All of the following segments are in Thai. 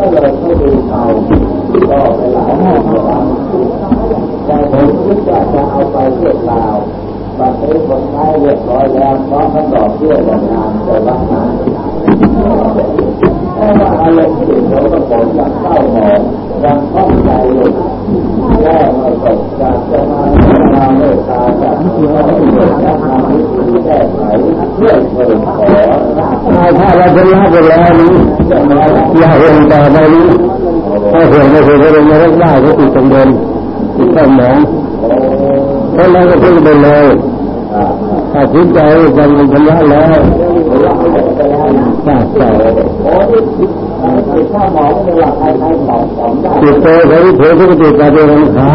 ก็เลยไม่ดูเอาก็เวลาหน้าเขาทำแต่ผมคิดว่าจะเอาไปเรียกราวบัดนี้คนใช้เรียบร้อยแล้วเพราะมันดอกเบี้ยอย่างงานแต่ละงานเพราะว่าอารมณ์จิตเราก็ผลยังเข้าหมองยังข้องใจอยู่แล้วมาตกจากจะมาตาเมตตาจากเราจะทำให้ที่แก้ไขเรื่อเปิดขอถ้าเราเป็นละไปแล้วนี้ ရားဟောတာပါလို့ဟောဆိုလို့ဆိုကြတယ်ငါတို့ကကိုဥပ္ပံတယ်ဥပ္ပံမောဘယ်လိုဖြစ်တယ်လဲအခုကြောက်ကြတယ်ခလားလဲဆက်ဆက်ဒီတော့ခရီးဖေးဖို့တဲ့ကြားတယ်ခါ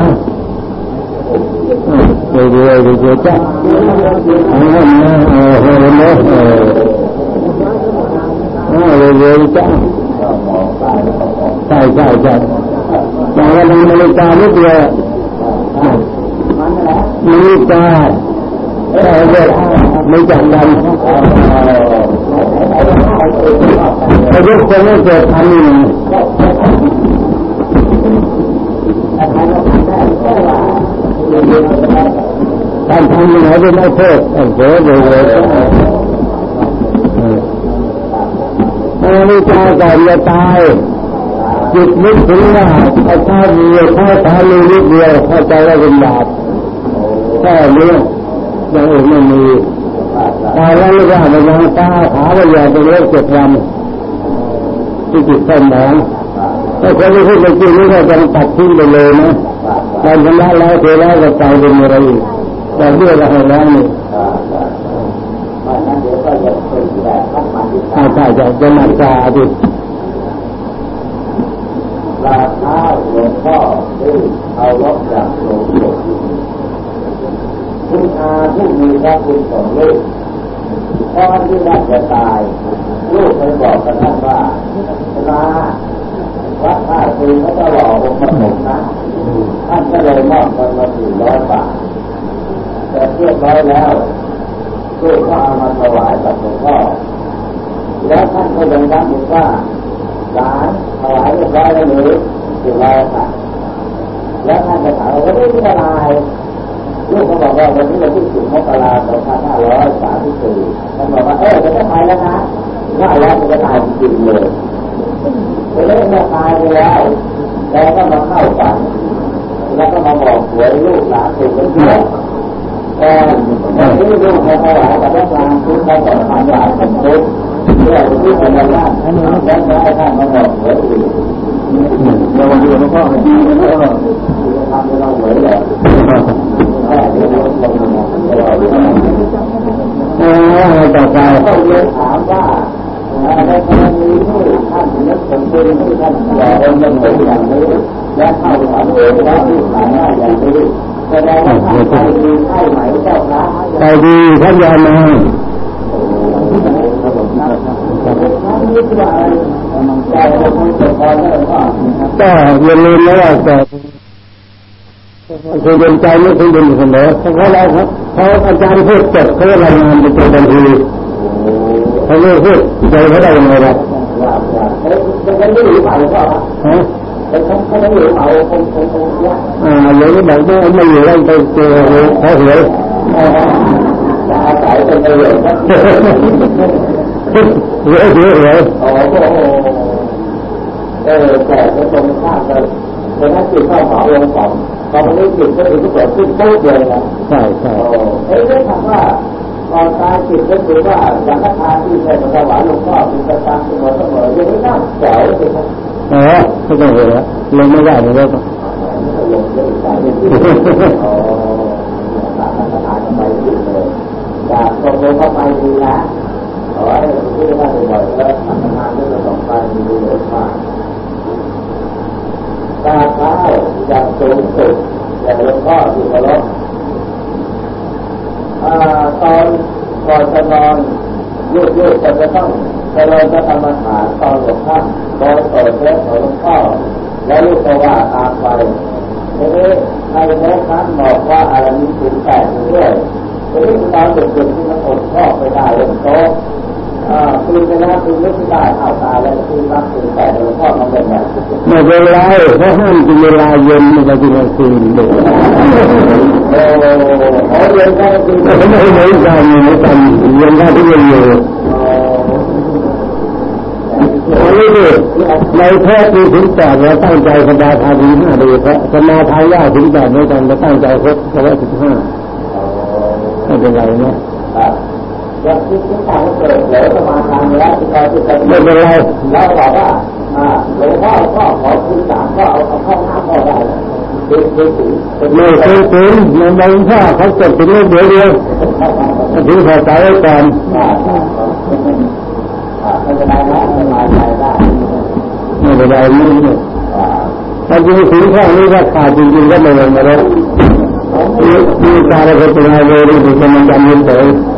ဒီလိုဒီကြောက်အဲ့ဒါဟောလို့ နဲ့ရေရေစားဆိုင်ဆိုင်ဆိုင်ဒါကလည်းမလို့တာလို့ပြောမလို့တာအဲ့ဒါမိစ္ဆာတန်ဘယ်လိုဆက်လို့ဆက်ဆမ်းနေလဲတန်ဖိုးနေတယ်မဟုတ်ဘူးဘယ်လိုလဲ ไม่ใช่ใช่แต่ว่าในนาฬิกานิดเดียวนาฬิกาแต่เด็กไม่จับกันแต่ยุคคนไม่เกิดทันนี่กาเป็นไม่โทษเออเดี๋ยวเดี๋ยวเรียวนาฬิกาจะตายจิตนึกถึงว่าไอ้ข้ามีข้าทามีนิดเดียวเข้าใจว่าเป็นบาปแค่นี้ยังอื่นไม่มีตายแล้วไม่ว่าไปยังตาขาไปอย่างเป็นเรื่องเจ็ดวันที่จิตสมองถ้าคนที่พูดจริงนี่ก็จะตัดทิ้งไปเลยนะการชนะแล้วเทแล้วก็ใจเป็นอะไรอีกแต่เรื่องอะไรแล้วนี่นั้นเดี๋ยวก็จะเป็นแบบ ทักมาที่ใช่จะจะมาจาดิลาท้าหลวงพ่อที่เอารถจากหลวงปู่คุณอาผู้มีพระคุณของลูกพ่อที่น่าจะตาย ลูกไปบอกกับท่านว่าลาวัดท่าคืนเขาจะหล่อองค์พระสงฆ์นะท่านก็เลยมอบเงินมาสี่ร้อยบาทแต่เรียบร้อยแล้วลูกก็เอามาถวายกับหลวงพ่อ แล้วท่านก็ยังย้ำอีกว่าหลานถวายเรียบร้อยแล้วหรือสี่ร้อยค่ะ แล้วท่านจะถามว่าวันนี้ที่อะไรลูกเขาบอกว่าวันนี้วันที่สิบมกราคมสองพันห้าร้อยสามสิบสี่ท่านบอกว่าเออจะต้องไปแล้วนะว่าแล้วจะตายจริงเลยเรื่องนี้ตายไปแล้วแล้วก็มาเข้าฝันแล้วก็มาบอกหวยลูกหลานถูกกันเยอะแต่ที่ลูกเขาถวายกับพระกลางคือเขาบอกทำลายเป็นทุกข์ เพื่อาล่าแล้วจะให้ท่านมาบอกหวยอีกเราดูนะพ่อทำให้เราหวยเลยแค่ที่เราลงมาเราเออต่อไปก็เลยถามว่าในกรณีที่ท่านนึกถึงคุณที่ท่านหล่องค์ยังเป็นอย่างนี้และเข้าฝันเองว่าที่ฐานะอย่างนี้แสดงว่าท่านใจดีใช่ไหมเจ้าคะใจดีท่านยามา ก็อย่าลืมนะว่าแต่คือเป็นใจไม่คือเป็นเสมอเพราะเราครับเขาอาจารย์พูดจบเขารายงานไปเจอทันทีเขาไม่พูดใจเขาได้ยังไงล่ะว่าว่าเอ๊ะจะไม่รู้เปล่าก็ฮะแต่เขาเขาไม่รู้เปล่าคงคงคงยากอ่าอย่างนี้บอกว่าไม่อยู่แล้วไปเจอเขาเหยจะอาศัยเป็นประโยชน์ ครับเหยเหยเหยโอ้โหเออแต่ก็ตรงข้ามกันเป็นนักจิตเข้าเหมาลงสองตอนนี้จิตก็ถือว่าเกิดขึ้นโป๊ะเลยนะใช่ใช่โอ้เอ้ยได้ถามว่าตอนตายจิตก็คือว่าสังฆทานที่ใช้มาถวายหลวงพ่อเป็นประจำเสมอเสมอยังไม่น่าแจ๋วเลยครับอ๋อไม่ต้องเหยลงไม่ได้เลยลงเยอะใจไม่ดีอ๋อสังฆทานทำไมดีเลยอยากตกลงเข้าไปดีนะ ขอให้ที่ได้บ่อยๆแล้วสังฆทานก็จะต่อไปมีประโยชน์มากตาเท้าอย่างสูงสุดอย่างหลวงพ่อที่เคารพตอนก่อนจะนอนลูกๆก็จะต้องเจริญพระธรรมฐานตอนหลวงพ่อโดยเปิดเทปของหลวงพ่อแล้วลูกก็ว่าตามไปทีนี้ในแม้ท่านบอกว่าอะไรมีถึงแปดด้วยทีนี้ตอนเด็กๆที่มันอดชอบไปได้เลยโต คืนไปแล้วคืนไม่ได้เอาตาแล้วคืนรับคืนแต่หลวงพ่อมาเป็นแบบไม่เป็นไรเพราะห้ามกินเวลาเย็นไม่ไปกินกลางคืนเด็กโอ้โหเย็นได้กินไม่ไม่เหมือนกันเหมือนกันเย็นได้ที่เย็นอยู่อันนี้ดิในแท้ที่ถึงแปดเราตั้งใจสบายทานีห้าดีเพราะสมาทายาถึงแปดไม่กันเราตั้งใจครบร้อยสิบห้าไม่เป็นไรนะ ยังคิดที่ทางเกิดเหลือประมาณทางแล้วที่เราจะไม่เป็นไรแล้วบอกว่าหลวงพ่อพ่อขอคุณสามก็เอาเอาเข้าห้าพ่อได้ไม่เคยถึงไม่เคยถึงมันบางพ่อเขาเกิดเป็นเรื่องเดียวเดียวถึงพอใจไว้ก่อนไม่เป็นไรนะสบายใจได้ไม่เป็นไรไม่เนี่ยถ้าจริงถึงข้อนี้ก็ขาดจริงๆก็ไม่ลงมาแล้วมีการะเป็นอะไรเลยที่มันจำเป็นเลยหลวงพ่อจะถามเขาจะว่าหาบาตรสาคูของหลวงพ่อจะคงไม่เดีย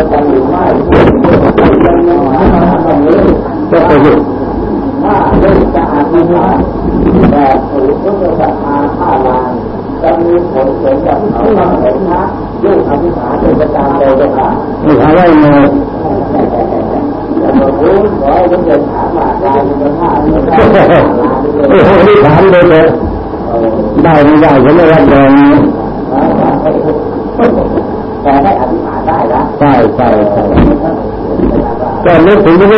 วกันหรือไม่เป็นเนื้อหาตรงนี้ก็คือว่าเรื่องจะอธิษฐานแต่ถือพุทธศาสนาข้าลานจะมีผลเสียกับเขาบ้างไหมนะ ลูกอธิษฐานเป็นประจำเลยเจ้าค่ะไม่ถามว่าไงอย่ามาพูดขอให้เด็กถามมาได้เป็นผ้าไม่ถามเลยเลยได้ไม่ได้ฉันไม่รับรองแต่ได้อธิษฐานได้นะใช่ใช่ใช่ก็นึกถึงพระพุ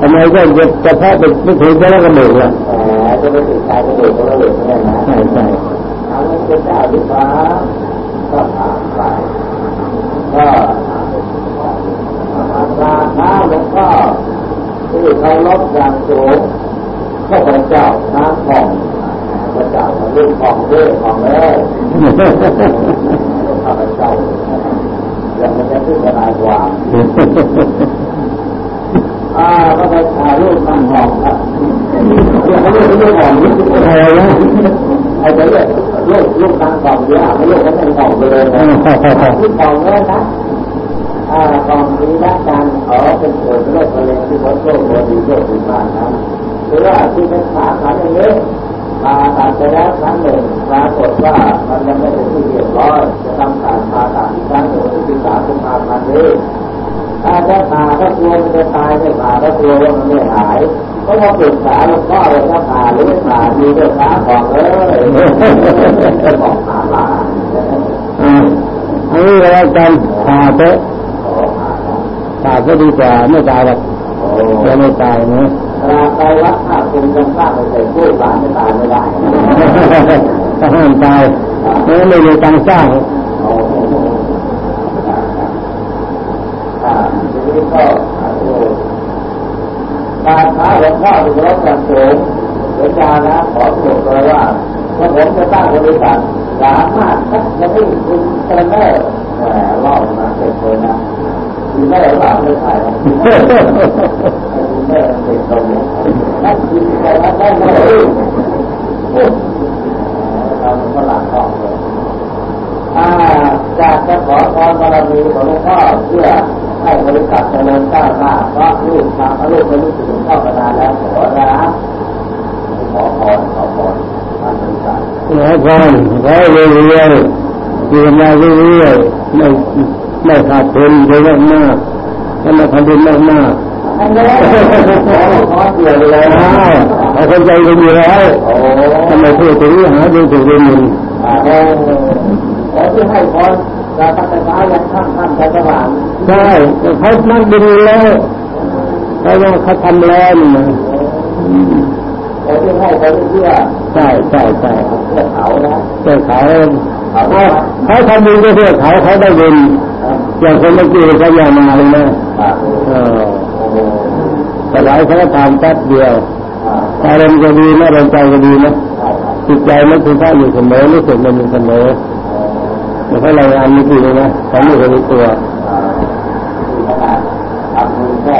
ทธเจ้าตรงตั้งแต่เรื่องราวเด็กถามก็เป็นเรื่องพระเจ้าะเจ้าโดยตรงอะไรกันทำไมก็จะจะแพ้ไปไม่ถึงแล้วกระดูกล่ะจะไม่ถึงใจกระดูกก็ระดูกเนี่ยนะใช่ใช่ทางพระเจ้าดีกว่าก็ถามไปก็ราคาหลวงพ่อที่เขาลบอย่างสูงข้าพเจ้าน้ำของพระเจ้าเรื่องของเรื่องของแล้วข้าพเจ้ายังไม่ได้พิจารณาควา อ่าก็ไปถ่ายรูปน้ำหอมครับยังไม่ได้เรื่องของอะไรนะไอ้เรื่องลูกลูกน้ำหอมเยอะไม่ลูกก็ไม่หอมเลยนะลูกหอมเลยนะถ้ากองนี้และการขอเป็นเกิดโรคมะเร็งที่วัดโรคโรดีโรคดีมากนั้นหรือว่าที่เป็นขาขาอย่างนี้มาตัดไปแล้วครั้งหนึ่งปรากฏว่ามันยังไม่เป็นที่เรียบร้อยจะทำการผ่าตัดอีกครั้งหนึ่งที่สามกุมภาพันธ์นี้ ถ้าจะผ่าถ้ากลัวมันจะตายไม่ผ่าถ้ากลัวว่ามันไม่หายก็มาปรึกษาหลวงพ่อเลยถ้าผ่าหรือไม่ผ่าดีก็ขาบอกเลยบอกผ่าผ่าอันนี้เราจำผ่าเถอะตายก็ดีกว่าไม่ตายหรอกจะไม่ตายนะตายวัดถ้าคุณจะสร้างไปพูดหลานจะตายไม่ได้ถ้าห้ามตายไม่ไม่มีการสร้าง ทีนี้ก็การท้าหลวงพ่อเป็นรถกันสูงเดี๋ยวจานะขอตรวจเลยว่าถ้าผมจะตั้งบริษัทสามารถจะไม่คุณเทรนเนอร์แหมเล่ามาเสร็จเลยนะคุณแม่หลานไม่ถ่ายคุณแม่เป็นตรงนี้นั่นคือแต่ละได้เลยทำฝรั่งก็เลยจากจะขอพรบารมีของหลวงพ่อเพื่อ ให้บริษัทเจริญก้าวหน้าเพราะลูกทำลูกไม่รู้สึกเข้ามานานแล้วขอนะขอพรขอพรท่านบริษัทขอพรขอเรื่อยๆอยู่มาเรื่อยๆไม่ไม่ขาดทุนเยอะมากให้มาทำบุญมากมากขอเขาเข้าใจกันอยู่แล้วทำไมพูดถึงหาดูถึงเรื่องหนี้ขอที่ให้พร จะตั้งแต่ฟ้ายันข้ามข้ามไปสว่างใช่เขานักบินแล้วเขาว่าเขาทำแล้วนี่นะขอที่ให้เขาเพื่อใช่ใช่ใช่เพื่อเขานะเพื่อเขาเขาทำบุญเพื่อเขาเขาได้บุญอย่างคนเมื่อกี้เขายามาเลยนะแต่หลายเขาทำแป๊บเดียวอารมณ์ก็ดีนะอารมณ์ใจก็ดีนะจิตใจไม่คุณค่าอยู่เสมอรู้สึกมันอยู่เสมอ แต่ถ้าเราอ่านไม่ดีเลยนะเขาไม่เคยรู้ตัวทำมือแค่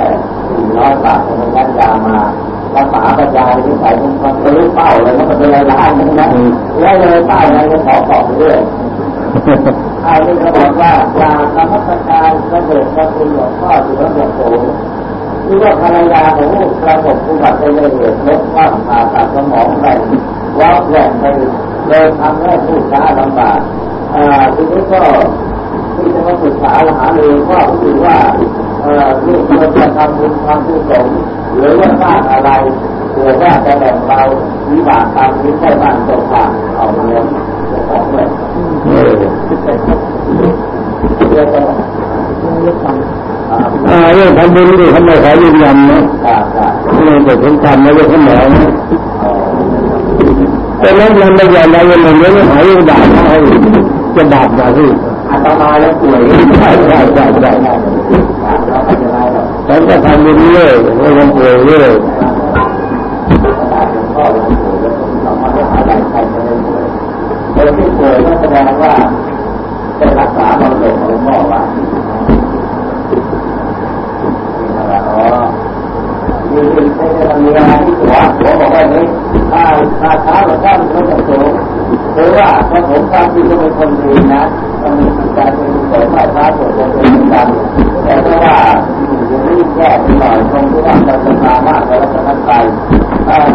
สี่ร้อยบาทเป็นยันยามารักษาปัญญาที่ที่ใส่เป็นความรู้เป้าอะไรมันก็เป็นอะไรล้านนะแล้วเลยเป้าอะไรก็ขอตอบไปเรื่อยอันนี้เขาบอกว่าจากธรรมสการพระเดชพระคุณหลวงพ่อสุรพงศ์โสที่ว่าภรรยาของลูกประสบอุบัติเหตุลดความผ่าตัดสมองไปว่าแหวนไปเลยทำให้ผู้ช้าลำบากอ่า ทีนี้ก็ที่จะมาปรึกษาหาเลยว่าคือว่าเอ่อลูกควรจะทำบุญทำบุญสงหรือว่าสร้างอะไรเผื่อว่าจะแบ่งเราวิบากกรรมนี้ได้บ้างตกผ่านเอาเงินของเลยเออเรื่องทำบุญนี่เขาไม่ขอยืนยันนะครับครับเรื่องแต่ผมทำไม่ได้ขาหมนะอ๋อแต่นั้นมันไม่ยอมอะไรอย่างนี้ไม่หายยังด่าเขา จะบาปมาที่อาตมาแล้วป่วยใช่ใช่ใช่ใช่เราไม่เป็นไรหรอกฉันก็ทำเรื่อยไม่ต้องป่วยเรื่อยก็หลวงปู่แล้วเรามาหาอะไรใครจะด้ป่วยคนที่ป่วยก็แสดงว่าได้รักษาบำเพ็ญหลวงพ่อว่าอ๋อมีมีมีอะไรที่หัวหัวบอกว่านี้ถ้าถ้าช้าหรือสั้นก็จะสูง หรือว่าถ้าผมความที่ก็เป็นคนดีนะต้องมีจิตใจเป็นกุศลไม่ช้าส่วนตัวเป็นกันแต่ถ้าะว่าอย่างนี้แย่ไปหน่อยคงที่ว่าจะเป็นมามากแล้วจะนั่นไป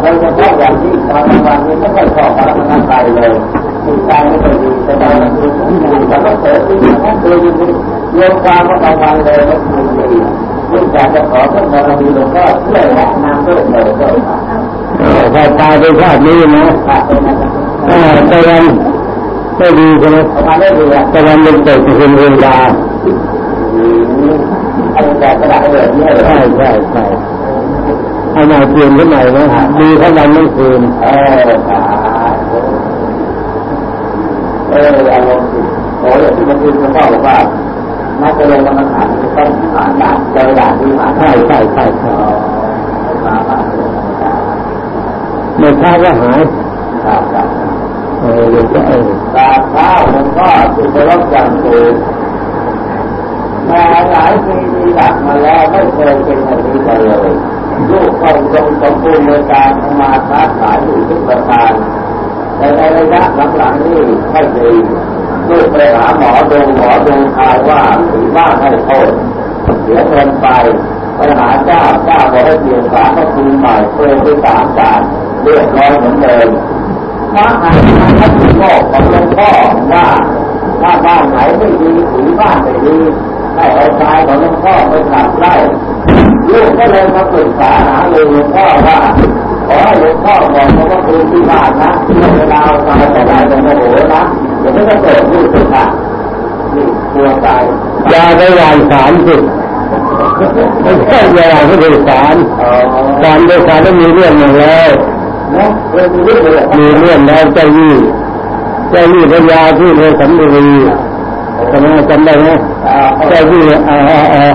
โดยเฉพาะอย่างที่ตอนกลางวันนี้ไม่ค่อยชอบการทำงานไปเลยจิตใจไม่ค่อยดีแต่ตอนกลางคืนแล้วก็เกิดที่นั่นคือโยมความก็กลางวันเลยไม่คืนดียิ่งอยากจะขอเพิ่มบารมีหลวงพ่อช่วยแนะนำด้วยเลยด้วยครับพอตายไปชาตินี้นะ ครับเป็นนะครับอ่าแต่วันไม่ดีใช่ไหมประมาณได้ดีอะแต่วันเป็นเกิดเป็นเวลาอันนี้แต่กระดาษกระเดิดเนี่ยเลยใช่ใช่ใช่เอาหน่อยเปลี่ยนขึ้นหน่อยนะดีทั้งวันทั้งคืนเออขาเอออารมณ์สิโอ้ยที่มันคือคุณพ่อบอกว่าน่าจะลงกรรมฐานจะต้องผ่านด่านเจอด่านที่ผ่านใช่ใช่ใช่ใช่มาผ่านไม่ช้าก็หายครับครับ เออเดี๋ยวจะเออกราบเท้าหลวงพ่อที่เคารพอย่างสูมาหลายปีมีหลักมาแล้วไม่เคยเป็นแบบนี้เลยลูกต้องทรงสมบูรณ์ในการทำมาค้าขายอยู่ทุกประการแต่ในระยะหลังๆนี่ไม่ดีลูกไปหาหมอดูหมอดูทายว่าสีบ้าให้โทษเสียเงินไปไปหาเจ้าเจ้าบอกให้เปลี่ยนสารก็คืนใหม่เปลี่ยนไปสามสารเรียบร้อยเหมือนเดิม พระอาจารย์ท่านก็ของหลวงพ่อว่าถ้าบ้านไหนไม่ดีสีบ้านไม่ดีให้เอาทรายของหลวงพ่อไปขับไล่ลูกก็เลยมาปรึกษาหาหลวงพ่อว่าขอให้หลวงพ่อบอกเขาว่าคืนที่บ้านนะเวลาเอาทรายไปได้จะโมโหนะเดี๋ยวไม่ต้องเกิดลูกสุดนะนี่กลัวตายยาไปหวานสารสิไม่ใช่ยาไม่ได้สารเออสารไปสารแล้วมีเรื่องหนึ่งแล้ว နော်ဒီလိုလောက်တိုက်ကြီးတိုက်ကြီးဘုရားအခုလည်းသမ္မာကြီးသမ္မာသမ္မာဟောတိုက်ကြီးအာအာ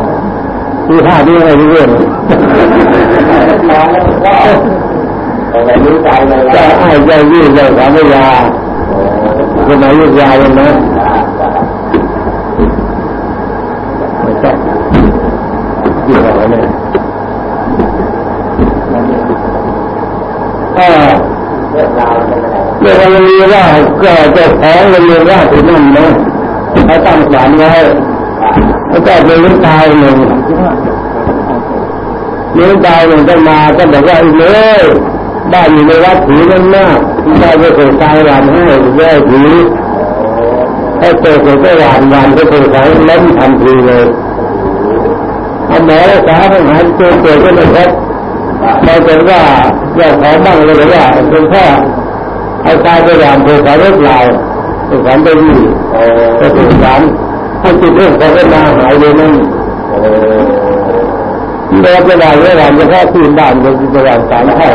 ဒီဟာဒီဟာဒီလိုတော့လည်းတိုင်းလည်းအားကြည့်ရတော့ဗာမရဘုရားရကြရမယ် องราวเป็นยังไงเรื่องมันมีว่าก็เจ้าของมันมีว่าที่นั่นเนะเขาตั้งศาลไว้แล้วก็เป็นลูกชายหนึ่งลูกชายหนึ่งก็มาก็บอกว่าไอ้เลยบ้านอยู่ในวัดผีนั่นมากที่ได้ไปส่งทายหวานให้แย่ผีให้เจอเสร็จก็หวานหวานก็ส่งสายล้มทันทีเลยเอาหมอรักษาทหารเจอเจอก็ไม่พบ ปรากฏว่าเจ้าของบ้านเลยบอกว่าคุณพ่อเอาตายไปหวานถูกสายรถเราถูกสารไปยี่ก็ถูกสารให้จิตเรื่องของก็มาหายเลยนั่นเดินไปหวาไปหวานเฉพาะที่บ้านก็จะวานสารเข้า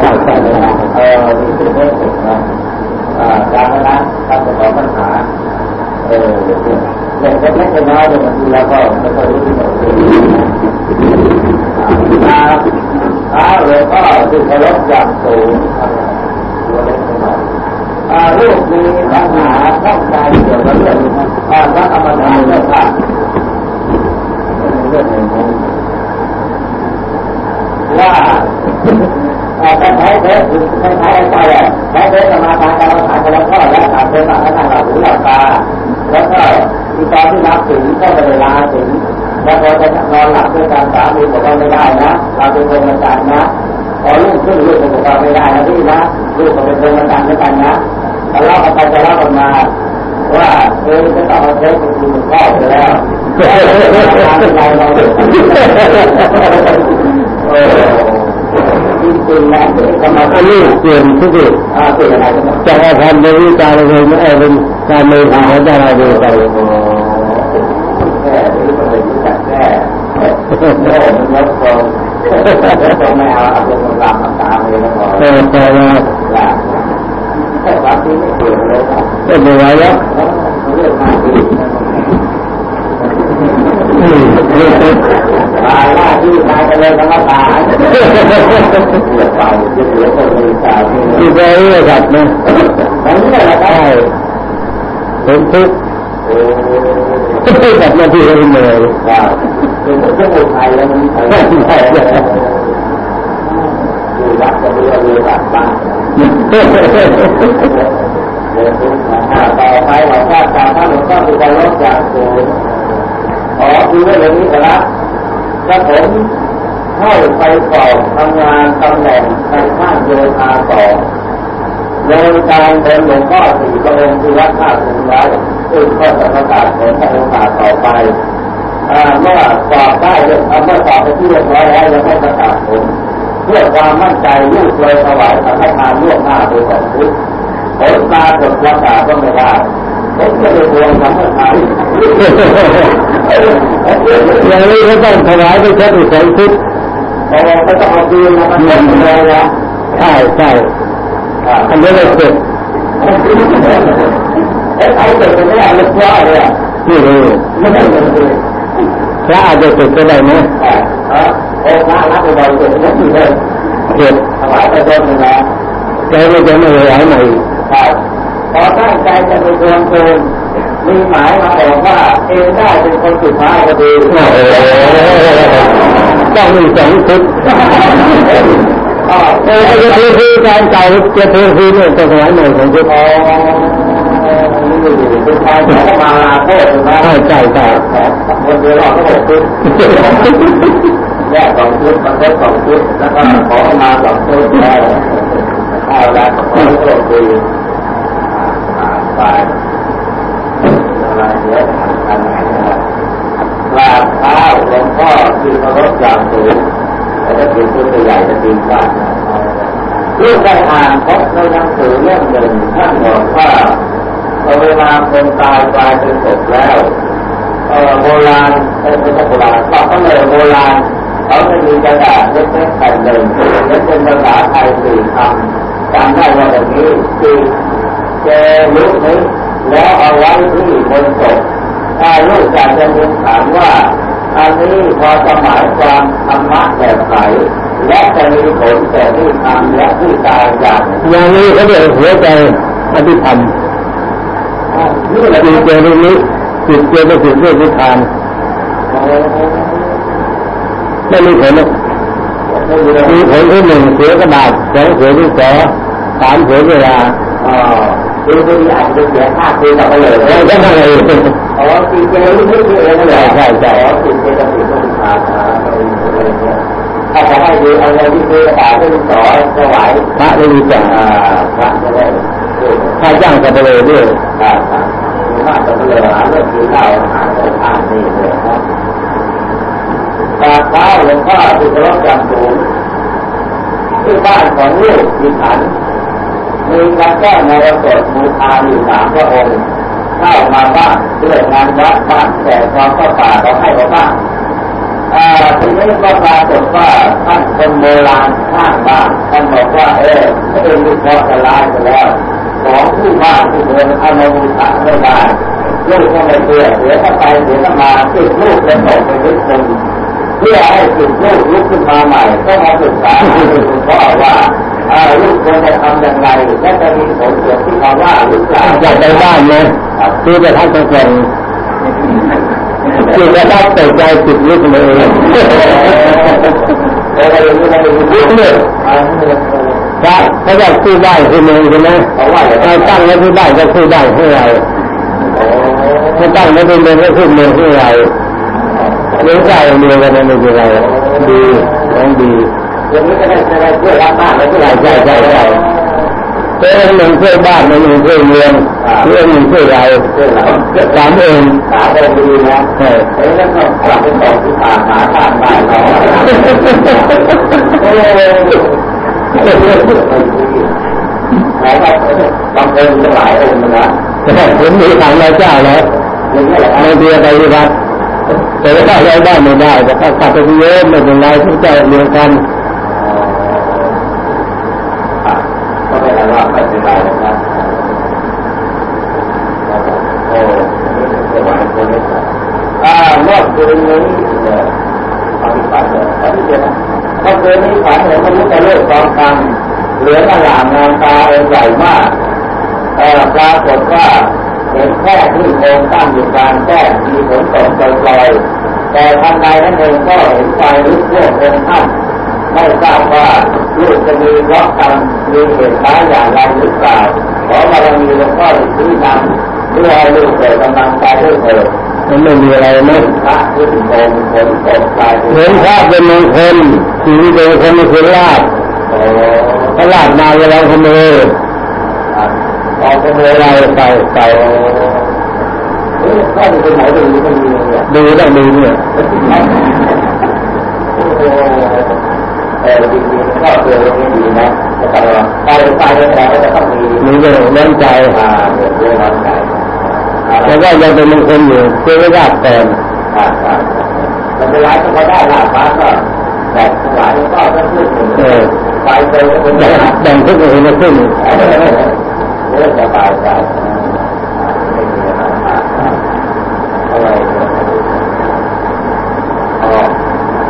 เข้าใส่นะเออนี่คือเรื่องเด็กนะอ่าการนะการจะขอปัญหาเออเด็กเล็กๆน้อยๆเนี่ยบางทีเราก็ไม่ค่อยรู้ที่จะเป็ นอ่าถ้าเลยก็ที่เคารพอย่างสูงตัวเล็กน้อยอ่าลูกมีปัญหาข้องใจเกี่ยวกับเรื่องอ่าพระธรรมทานเรื่องค่ะเรื่องหนึ่งว่าอาแต่ใช้เด็กใช้ใช้ไปอะใช้เด็กสมาทานการรักษาคนละข้อและตามเป็นหลักและทางหลักหูหลักตาแล้วก็ที่ตอนที่รับถึงก็เวลาถึง แล้วพอจะนอนหลับด้วยการสามีบอกว่าไม่ได้นะเราเป็นคนมาจันนะพอลูกขึ้นลูกบอกว่าไม่ได้นะพี่นะลูกก็เป็นคนมาจันด้วยกันนะทะเลาะกันไปทะเลาะกันมาว่าเออจะต้องเอาเทปคุณคุณพ่อไปแล้วจริงๆนะกรรมอักานรนี้เปลี่ยนทุกทีอ่าเป็นอะไรกันบ้างจะให้ทำเป็นวิจารณ์เลยไม่เป็นการเมืองของจะเราดูไปแเอาเอาลงลำตามเลยแล้วพอแต่ว่าละแค่ความที่ไม่เกี่ยนเลยนะก็ไม่ไหวแล้วเรื่องมากที่อืมตายหน้าที่ตายกันเลยทั้งตายเสียไปจะเสียคนเลยตายที่ไปเรื่องสัตว์นะนั่นแหละใช่บเป็นทุกข์ โอ้กับหน้าที่เราเหนื่อยว้าวเป็นเรื่องคนไทยแล้วมันไปได้ดูรักจะดูดูรักบ้างเดี๋ยวต่อไปหลวงพ่อจำท่านหลวงพ่อคือการลดจากศูนย์ขอคือว่าอย่างนี้ก็ละถ้าผมเข้าไปสอบทำงานตำแหน่งในข้างโยธาสองโดยการเป็นหลวงพ่อสี่ประองค์ที่วัดท่าสุนไว้ ซึ่งก็จะประกาศผลในโอกาสต่อไปเมื่อสอบได้เมื่อสอบไปที่เรียบร้อยแล้วยังไม่ประกาศผลเพื่อความมั่นใจลูกเลยถวายสังฆทานล่วงหน้าโดยสองชุดผลปรากฏรักษาก็ไม่ได้ผมจะไปทวงสังฆทานอย่างนี้ก็ต้องถวายไปแค่อีกสองชุดพอไม่ต้องเอาคืนมามันเป็นเลยนะใช่ใช่อันนี้เราเสร็จเอ้ ไอ้เกิดเป็นไม่ได้ลูกพ่อเลยอะที่รู้ไม่ได้เงินเลยพระอาจจะเสร็จก็ได้นะแต่เออโอ้พระรับไปบริสุทธิ์ไม่เลยเสร็จถวายไปโดนเลยนะใจก็จะไม่ไหวใหม่ครับพอตั้งใจจะไปทวงคืนมีหมายมาบอกว่าเองได้เป็นคนสุดท้ายก็ดีโอ้โต้องมีสองชุดก็เออจะเทคือการเก่าจะเทคือเนี่ยจะถวายใหม่สองชุดพอเป็นชายของมาลา ใช่ใช่ใช่คนเดียวเราก็หกชุดแยกสองชุดประเภทสองชุดแล้วก็ขอมาสองชุดแล้วเอาละขอให้โชคดีไปอะไรเยอะอันไหนนะครับกราบเท้าหลวงพ่อที่เคารพอย่างสูงแต่ถ้าเป็นตัวใหญ่จะดีกว่าลูกได้อ่านพบในหนังสือเล่มหนึ่งท่านบอกว่า เวลาคนตายกลายเป็นศพแล้วโบราณเป็นไม่ใช่โบราณเขาก็เลยโบราณเขาจะมีกระดาษเล็กๆแผ่นหนึ่งและเป็นภาษาไทยสี่คำจำได้ว่าแบบนี้คือเจลุกนี้แล้วเอาไว้ที่บนศพถ้าลูกอยากจะเรียนถามว่าอันนี้พอจะหมายความธรรมะแบบไหนและจะมีผลแก่ที่ทำและที่ตายอย่างอย่างนี้เขาเรียกหัวใจอธิธรรม จิตเจริญนี้จิตเจริญจิตเรื่องนิพพานไม่มีผลนะมีผลที่หนึ่งเสียกระดาษสองเสียที่สอสามเสียเวลาอ๋อคือคืออาจจะเสียค่าคืนเราไปเลยแล้วก็อะไรอ๋อจริงๆรู้ไม่คือเองเลยใช่ใช่อ๋อจริงๆจะติดต้องทาน ถ้าจะให้ดูเอาเงินที่ซื้อกระดาษที่สอนถวายพระไม่มีจ่าอ่าพระจะได้ถ้าจ้างกับไปเลยด้วยถ้าจะไปเลยหาเรื่องซื้อข้าวหาของทานนี่เลยนะกราเท้าหลวงพ่อที่เคารพอย่างสูงที่บ้านของลูกมีขันมีพระเจ้านรกฎมูทาอยู่สามพระองค์เข้ามาบ้างเพื่องานวัดบ้างแต่ความก็ป่าเราให้เขาบ้าง ทีนี้ก็ปรากฏว่าท่านคนโบราณข้างบ้านท่านบอกว่าเออถ้าเองมีเคราะห์จะลายไปแล้วของผู้บ้านผู้เดินเอามาบูชาไม่ได้ลูกก็ไม่เชื่อเสียเข้าไปเสียเข้ามาซึ่งลูกจะตกไปทุกคนเพื่อให้สุดลูกลุกขึ้นมาใหม่ก็มาศึกษาคุณพ่อว่าลูกควรจะทำอย่างไรและจะมีผลเกิดที่เขาว่าหรือเปล่าอยากไปบ้านนะคือจะทักตะแกรง คือจะทักตกใจจิตลึกเลยเออเรื่องไม่ได้ยินเรื่องพระเขาจะคู่ได้คือมืองใช่ไหมเขาว่าเราตั้งไว้ที่บ้านก็คู่ได้ที่เราถ้าตั้งไว้เป็นเมืองก็คู่เมืองที่เราเลี้ยงใจเมืองกันไม่เป็นไรดีของดีอย่างนี้ก็ได้จะได้ช่วยรับบ้านแล้วช่วยใช่ใช่ใช่ เป็นหนึ่งช่วยบ้านหนึ่งช่วยเมืองเรื่อหนึ่งช่วยเราสามเองสามเองดีนะใช่แล้วก็กลับไปต่อที่ป่าหาบ้านบ้านเราแล้วก็บางคนหลายองค์นะผมมีทางเราเจ้าแล้วไม่เบียไปวัดแต่ถ้าเราได้ไม่ได้แต่ถ้าขับไปเยอะไม่เป็นไรทุกเจ้าเดียวกันก็ไม่ได้ว่าไม่เป็นไรนะครับโอ้สบายคนนี้อ่าเมื่อคืนนี้ปฏิบัติเลยปฏิบัติเมื่อคืนนี้ฝันเห็นพระพุทธรูปสองคำเห ลืออลามงานตาเองใหญ่มากแต่ปรากฏว่าเห็นแค่ที่โครงตั้งอยู่กลางแจ้งมีฝนตกปล่อยแต่ทันใดนั้นเองก็เห็นไฟลุกท่วมองค์ท่านไม่ทราบว่าลูกจะมีเพราะกรรมมีเหตุร้ายอย่างไรหรือเปล่าขอบารมีหลวงพ่อที่นำเพื่อให้ลูกเกิดกำลังใจด้วยเถิดมันไม่มีอะไรนะพระขึ้นโงฝนตกใจเห็นพระเป็นมงคลชีวิตเป็นคนม่ควรลาบ พระลาบมาเวลาขโมยออกขโมยอะไรใส่ใส่ก็เป็นไหนดูก็มีเนี่ยดูต้องดูเนี่ยเออจริงๆก็เจอเรื่องนี้ดีนะแต่ตลอดไปไปแล้วก็จะต้องมีมีเรื่องน้ำใจอ่าเรื่องน้ำใจแล้วก็ยังเป็นมงคลอยู่เพื่อราบแทนอ่าอ่าแต่เวลาที่เขาได้ลาบมาก็แต่หลายก็ต้องขึ้นไปเจอคน แบ่งขึ้นไปเองขึ้นเรื่องสบายใจ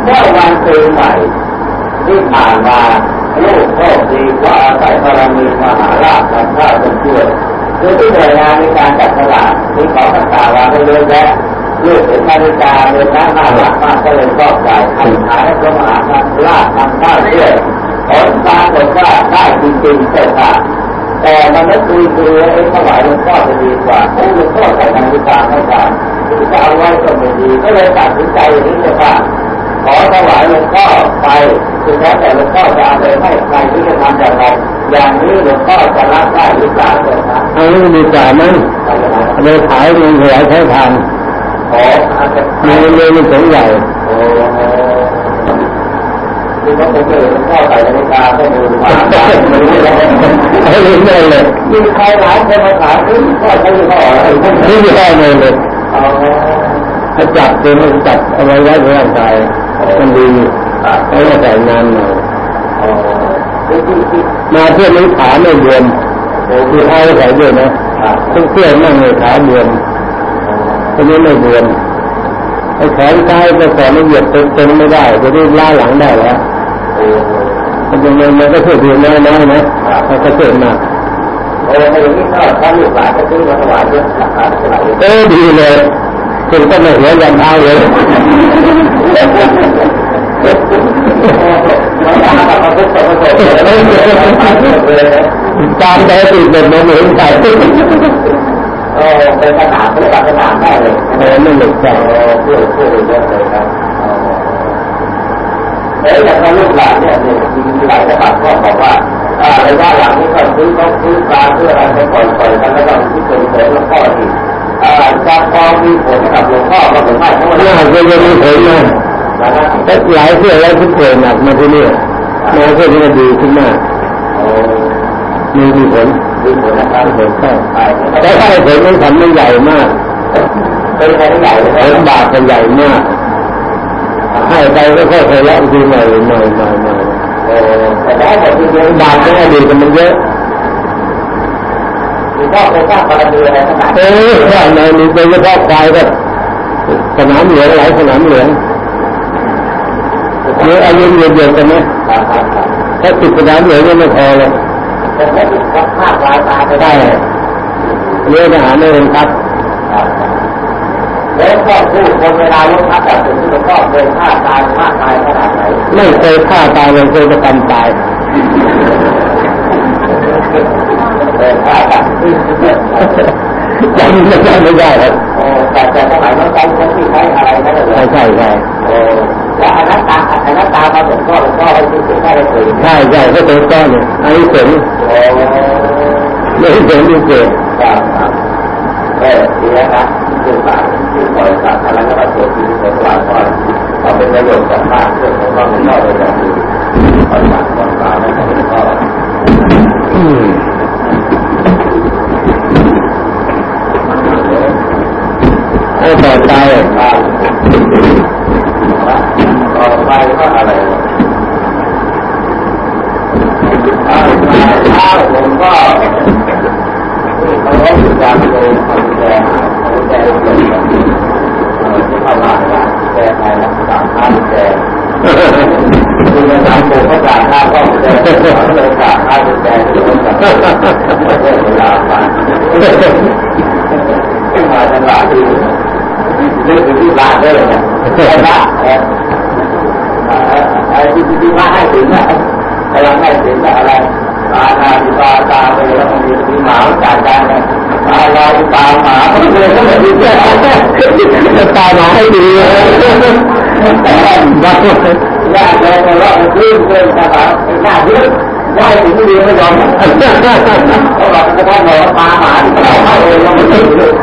เมื่อวันปีใหม่ที่ผ่านมาลูกโชคดีเพราะอาศัยบารมีมหาราชและข้าเป็นช่วยคือที่หน่วยงานในการจัดตลาดที่ขอต่างๆวางไว้เยอะแยะลูกเห็นนาฬิกาเดินหน้าน่ารักมากก็เลยชอบใจให้ขายให้พระมหาราชทำข้าวด้วยผลปรากฏว่าได้ จริงๆเจ้าค่ะแต่มันไม่คุยคุยเอ้ถวายหลวงพ่อจะดีกว่าให้หลวงพ่อใส่นาฬิกาให้กันที่จะเอาไว้ก็ไม่ดีก็เลยตัดสินใจอย่างนี้เลยว่าขอถวายหลวงพ่อไปคือแม้แต่หลวงพ่อจะเอาไปให้ใครที่จะทำอย่างไรอย่างนี้หลวงพ่อจะรับได้หรือเปล่าเจ้าคะเอาไม่ดีกว่ามั้งไปขายเงินถวายใช้ทานขออาจจะมีเงินเป็นสงใหญ่ ที่เขาเป็นหลวงพ่อใส่นาฬิกาก็มือมาไม่รู้เลยมีใครหลายคนมาถามที่พ่อใช้ยี่ห้ออะไรที่ยี่ห้อเลยเลยถ้าจับเป็นจับเอาไว้ไว้ร่างกายมันดีให้เราใส่งงานหน่อยมาเพื่อไม่ขาไม่เดือนคือเขาใส่เด้วยนะต้องเสื้อนนั่งเลยขาเดือนทีนี้ไม่เดือน ไอ้แขนซ้ายก็แขนไม่เหยียบเต็มไม่ได้จะได้ล่าหลังได้แล้วมันยังมันก็เพื่อเดือนน้อยน้อยนะเขาก็เสื่อมมากโอ้ยอย่างนี้ก็ถ้าลูกหลานจะซื้อมาถวายเยอะราคาเท่าไหร่เออดีเลยคุณก็ไม่หัวยันเท้าเลยตามแต่ติดเป็นเหมือนใส่ เออเป็นขนาดเป็นขนาดได้เลยเออไม่หลุดใส่เพื่อเพื่อเยอะเลยครับเอ้แต่ถ้าลูกหลานเนี่ยจริงๆหลายจังหวัดก็บอกว่าระยะหลังนี้ก็ซื้อต้องซื้อปลาเพื่ออะไรไปปล่อยปล่อยกันแล้วก็ที่เป็นเสริมหลวงพ่ออีกจะพอมีผลกับหลวงพ่อก็ไม่เพราะว่าน่าจะยังมีผลนะแต่หลายเพื่อแล้วทุกคนหนักมาที่นี่มาเพื่อที่จะดีขึ้นมากมีมีผล มีผลนะครับผลใช่แต่ถ้าผลมันทำไม่ใหญ่มากเป็นใหญ่ผลบาปเป็นใหญ่มากให้ไปก็ค่อยๆละทีหน่อยหน่อยหน่อยหน่อยแต่ได้แต่ที่เดียวบาปก็ดีกันมันเยอะพ่อเคยสร้างบารมีอะไรขนาดเออใช่ในมีโดยเฉพาะควายก็สนามเหลืองหลายสนามเหลืองเยอะอายุเยอะๆกันไหมถ้าติดสนามเหลืองก็ไม่พอเลย แต่ไม่ติดภาพลายตาไปได้เยอะทหารไม่เป็นครับแล้วก็ผู้คนเวลายกทัพแบบถึงที่ก็เคยฆ่าตายมากตายขนาดไหนไม่เคยฆ่าตายเลยเคยประกันตายจำไม่ได้ไม่ได้ครับโอ้แต่แต่สมัยนั้นใช้ใช้ที่ใช้อะไรนั่นเหรอใช่ใช่ใช่โอ้แล้วอนัตตาอนัตตามาผมก็ผมก็ให้ที่ที่ได้เลยใช่ใช่ก็ตัวก้อนเนี่ยอันนี้เสริมโอ้ ไม่เสริมดีเกิดครับครับเออดีแล้วนะสื่อสารที่บริษัทอะไรก็มาตรวจที่บริษัทก็เอาเป็นประโยชน์ของบ้านเพื่อนของบ้านของเราเลยอย่างดีบริษัทของเราแล้วก็อืมให้ต่อไปต่อไปก็อะไร ข้าวข้าวผมก็เขาก็มีการโยนคำแก้คำแก้เกี่ยวกับที่เข้ามาแก้ภายหลังสามข้าวแก้คือในสามโมงก็จ่ายค่าข้าวแก้เลยจ่ายค่าแก้ที่ต้องจ่ายไม่ใช่เวลามามาตลาดที่นี่คือที่บ้านได้เลยนะที่บ้านไอ้ที่ที่บ้านให้ถึงนะ กำลังให้ถึงอะไรตาหน้าที่ตาตาไปแล้วมันมีมีหมาจ่ายกันนะตาลอยตาหมาเขาเลยเขาเลยดีแค่ตาหมาให้ดีนะแต่ญาติเลยแต่ว่ามันขึ้นเกินตาหมาหน้ายึดได้ถึงไม่ดีไม่ยอมเขาบอกจะได้บอตาหมาที่เราเข้าเองเราไม่ได้เลย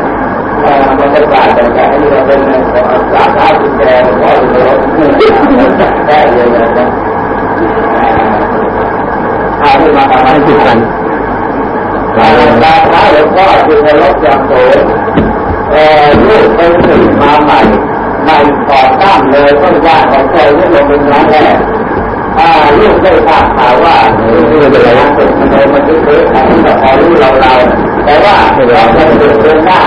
มันจะกลายเป็นแบบนี้เราเป็นสาขาจิตใจหรือว่าเราได้เลยนะ ถ้าไม่มาทำให้ผิดกันการค้าหลวงพ่อคือในรถจำโสเอ่อลูกเป็นสิ่งมาใหม่ใหม่ก่อตั้งเลยต้นยาของใจนี่ลงเป็นครั้งแรกถ้าลูกได้ทราบข่าวว่าเออเป็นอะไรนะมันเลยมันคือคือแต่ที่พอรู้เราเรา แต่ว่าเราจะเดินเดินหน้า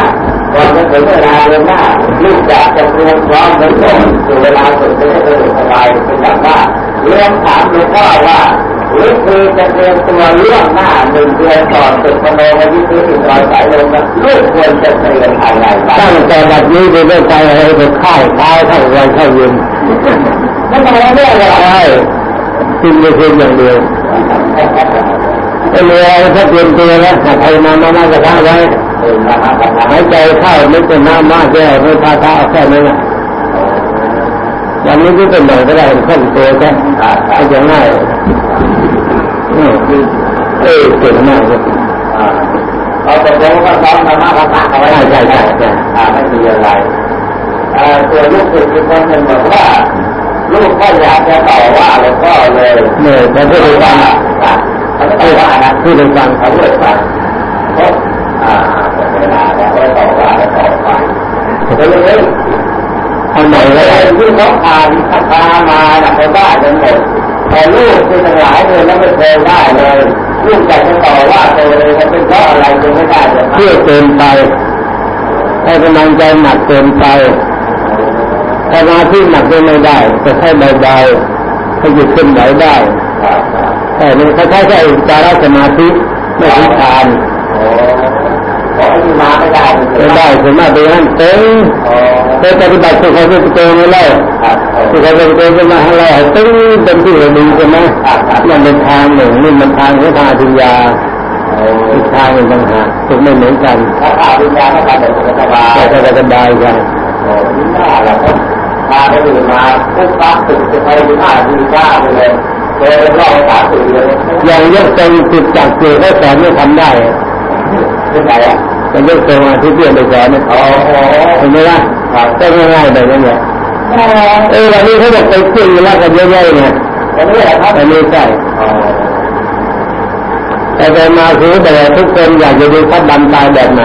ก่อนจะถึงเวลาเดินหน้าลูกจะจะเตรียมพร้อมไว้ก่อนถึงเวลาสุดจะได้สะดวกสบายเป็นแบบว่า เรียนถามหลวงพ่อว่าหรือคือจะเตรียมตัวเรื่องหน้าหนึ่งเดือนก่อนตึกพนมวันที่ซื้อถึงรอยสายลมนะลูกควรจะเตรียมอะไรบ้างตั้งแต่บัดนี้เป็นเรื่องไปอะไรเป็นข้าวเช้าข้าววันข้าวเย็นไม่ต้องมาเรื่องอะไรกินไม่เพียงอย่างเดียวไอ้เรือถ้าเตรียมตัวแล้วหาใครมามามาจะท้าไว้หายใจเข้าไม่เป็นน้ำมากแย่ไม่พาท้าแค่นั้นแหละ วันนี้ก็เป็นหน่อยก็ได้คล่องตัวแค่ก็จะง่ายเออเก่งมากเลยเราตกลงว่าซ้อมธรรมะภาษาเอาไว้ใช่ใช่ใช่ใช่อ่าไม่มีอะไรตัวลูกศิษย์อีกคนหนึ่งบอกว่าลูกก็อยากจะต่อว่าหลวงพ่อเลยเหนื่อยแต่พูดให้ฟังเขาไม่ต่อว่านะพูดให้ฟังเขาเลิกฟังเพราะอ่าเวลาแล้วก็ต่อว่าแล้วต่อฟังก็เลย เอา หน่อยเลแล้วยที่เขาผ่านคาถามาน่ะไปบ้านกันหมดแต่ลูกที่ทั้งหลายเลยแล้วไม่เคยได้เลยลูกอยากจะต่อว่าตัวเลยมันเป็นเพราะอะไรจึงไม่ได้เลยเพื่อเกินไปให้กำลังใจหนักเกินไปสมาธิหนักไม่ได้จะให้เบาๆให้หยุดขึ้นไหวได้แต่นี่เขาใช้แค่อุจจาระสมาธิไม่ถึงฌานโอ้ขอให้มาไม่ได้ไม่ได้สามารถไปนั่นเต็งโอ้ ไปปฏิบัติสุขภาพตัวไม่เล่าครับสุขภาพตัวเป็นมาให้เราตึ้งเป็นที่เราดีใช่ไหมนั่นเป็นทางหนึ่งนี่มันทางของทางปัญญาอีกทางหนึ่งต่างหากถึงไม่เหมือนกันถ้าขาดวิญญาณถ้าขาดเด็กสบายแต่จะสบายกันโอ้ยิ่งหน้าเราก็มาไปอื่นมาปุ๊บปั๊บตึกจะไปที่ห้าทีห้าไปเลยเจอรอบสามสี่เลยอย่างยกตรงจิตจักเกี่ยวก็สอนไม่ทำได้เป็นไงอะ แต่ยกตรงมาที่เพื่อนไปสอนเนี่ยโอ้โหเห็นไหมล่ะก็ง่ายๆแบบนั้แหละเออวันนี้เขาบอกไปเที่ยวแล้วกันเยอะๆเนี่ยอันนี้แหละครับอันนี้ใช่แต่ไปมาคือแต่ทุกคนอยากจะดูพัดดำตายแบบไหน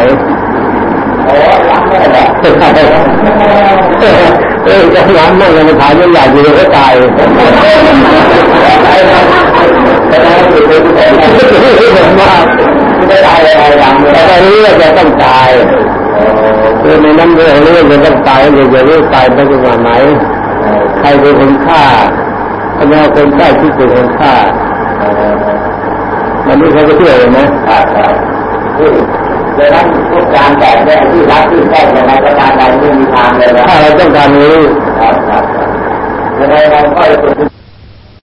เออจะถามนั่งกันมาถามยังอยากอยู่ก็ตายแต่ได้คือเป็นแผลผมว่า ไม่ได้อะไรดังแต่ยตอนนี้จะต้องตายคือในนั้นเรื่องเรื่องจะต้องตายอย่าจะเรื่องตายไปจังหวะไหนใครเป็นคนฆ่าถ้าเราคนใกล้ที่เป็นคนฆ่าวันนี้เขาจะเชื่อเลยนะดังนั้นพวกการแตกแยกที่รักที่แตกยังไงก็ตามใดไม่มีทางเลยนะถ้าเราต้องการรู้ครับครับยังไงเราก็จะ